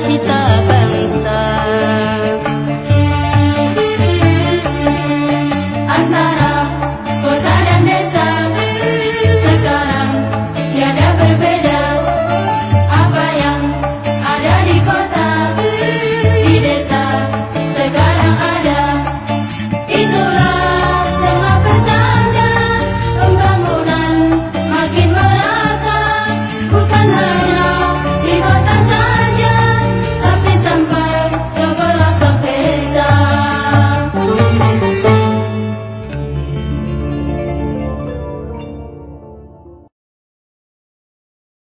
期待。